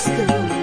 Still.